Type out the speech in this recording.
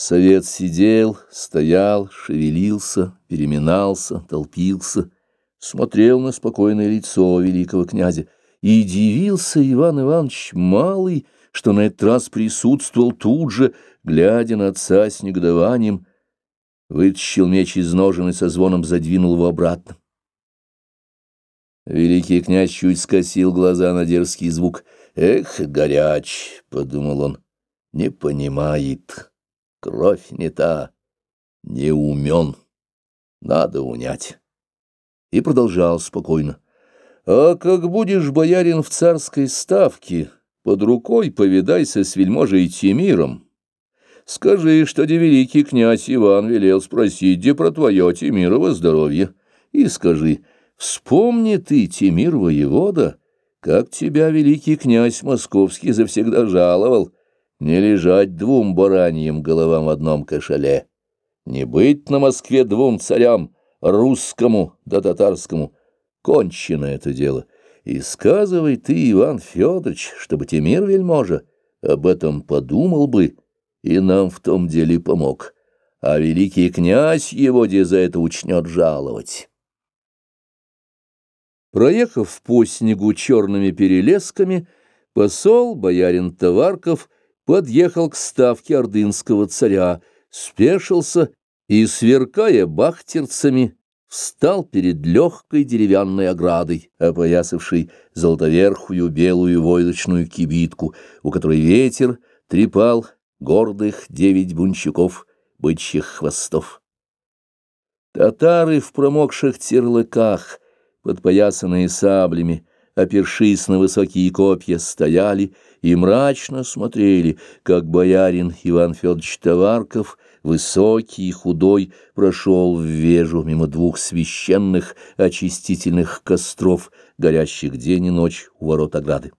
Совет сидел, стоял, шевелился, переминался, толпился, смотрел на спокойное лицо великого князя, и дивился Иван Иванович Малый, что на этот раз присутствовал тут же, глядя на отца с негодованием, вытащил меч из ножен и со звоном задвинул его обратно. Великий князь чуть скосил глаза на дерзкий звук. «Эх, горяч!» — подумал он. «Не понимает». Кровь не та, не умен, надо унять. И продолжал спокойно. А как будешь боярин в царской ставке, под рукой повидайся с вельможей Тимиром. Скажи, что де великий князь Иван велел спросить, где про твое Тимирово здоровье. И скажи, вспомни ты, Тимир воевода, как тебя великий князь московский завсегда жаловал, не лежать двум бараньим головам в одном кошеле, не быть на Москве двум царям, русскому да татарскому. Кончено это дело. И сказывай ты, Иван Федорович, чтобы Тимир вельможа об этом подумал бы и нам в том деле помог, а великий князь его где за это учнет жаловать. Проехав по снегу черными перелесками, посол, боярин Товарков, подъехал к ставке ордынского царя, спешился и, сверкая бахтерцами, встал перед легкой деревянной оградой, опоясавшей золотоверхую белую войлочную кибитку, у которой ветер трепал гордых девять бунчуков бычьих хвостов. Татары в промокших терлыках, подпоясанные саблями, опершись на высокие копья, стояли и мрачно смотрели, как боярин Иван Федорович Товарков, высокий и худой, прошел в вежу мимо двух священных очистительных костров, горящих день и ночь у ворот ограды.